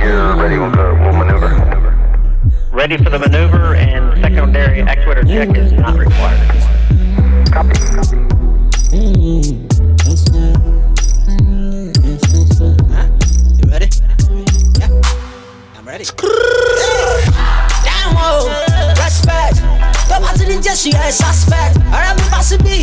gear ready, we'll, go, we'll maneuver. Ready for the maneuver, and secondary actuator check is not required. Copy. You ready? Yeah. I'm ready. Damn, oh, respect. Tó bá ti ní Jésù ẹ̀ suspect. Ọ̀rẹ́ mi bá sí bí,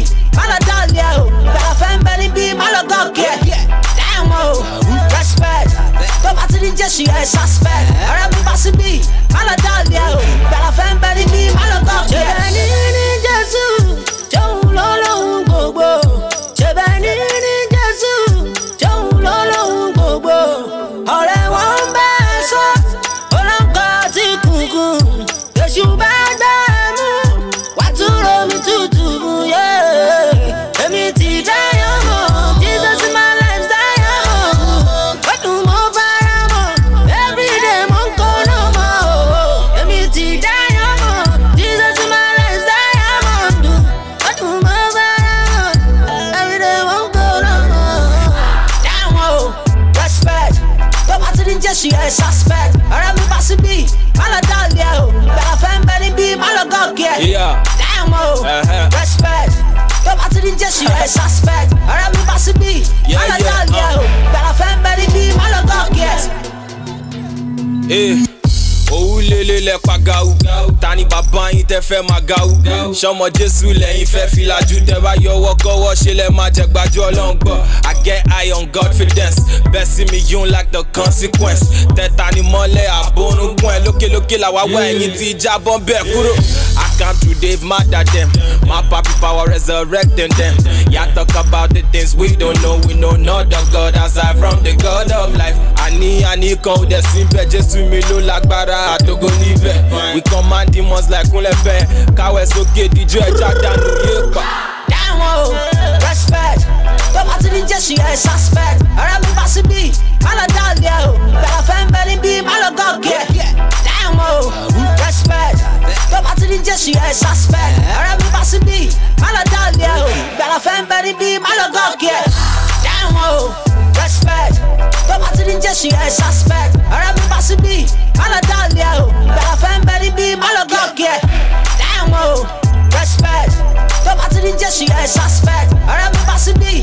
Jésù ẹ̀ suspect. Ọ̀rẹ́ mi bá bá ti ní Jésù ẹ̀ suspect. Ọ̀rẹ́ mi bá sí bí, má lọ dọ̀lì ẹ̀ o. Bẹ̀rẹ̀ fẹ́ ń bẹ níbí, má lọ gọ̀ọ̀kì ẹ̀. Yeah. Damn, oh, Uh-huh. respect. Tó bá ti ní Jésù ẹ̀ suspect. Ọ̀rẹ́ mi bá sí bí, má lọ dọ̀lì ẹ̀ o. Bẹ̀rẹ̀ fẹ́ ń bẹ níbí, má lọ gọ̀ọ̀kì ẹ̀. Lélẹ̀ lẹ pa gàù ta ni bàbá tẹ fẹ́ máa gàù sọmọ jésù lẹ́yìn fẹ́ fi lajú tẹ bá yọwọ́ kọ́wọ́ ṣe lẹ́ máa jẹ gbajú ọlọ́ngbọ̀ i get eye on confidence bẹ́ẹ̀ sí mi yún like the consequence. Tẹ́ta ni mọ́lẹ̀ àbórúnkún ẹ̀ lókèlókè làwa wá ẹ̀yìn tí jábọ́ bẹ́ẹ̀ kúrò. I come to dave mada dem my papi power resurrecting them. Ya talk about the things we don't know we know not the god aside from the god of life àní àní kan ò dẹ̀ síbẹ̀ jésù mi ló lágbára àtògo níbẹ̀ we command demons like kúnlẹ̀ bẹ́ẹ̀ káwẹ́ sókè díjú ẹja dànù yé pa. Damn, oh, respect. Tó bá ti ní Jésù ẹ̀ suspect. Ọ̀rẹ́ mi bá sí bí, má lọ dọ̀lì ẹ̀ o. Oh. Bẹ̀rẹ̀ fẹ́ ń bẹ níbí, má lọ gọ̀ọ̀kì ẹ̀. Damn, oh, respect. Tó bá ti ní Jésù suspect. Ọ̀rẹ́ mi bá sí bí, má lọ dọ̀lì ẹ̀ o. Oh. Bẹ̀rẹ̀ fẹ́ ń bẹ níbí, má lọ oh, respect. Tó Jésù ẹ̀ suspect. Ọ̀rẹ́ mi bá sí bí, má lọ dọ̀lì ẹ̀ o. Bẹ̀rẹ̀ fẹ́ ń bẹ níbí, má lọ gọ̀ọ̀kì ẹ̀. Damn, oh, respect. Tó bá ti ní Jésù ẹ̀ suspect. Ọ̀rẹ́ mi bá sí bí,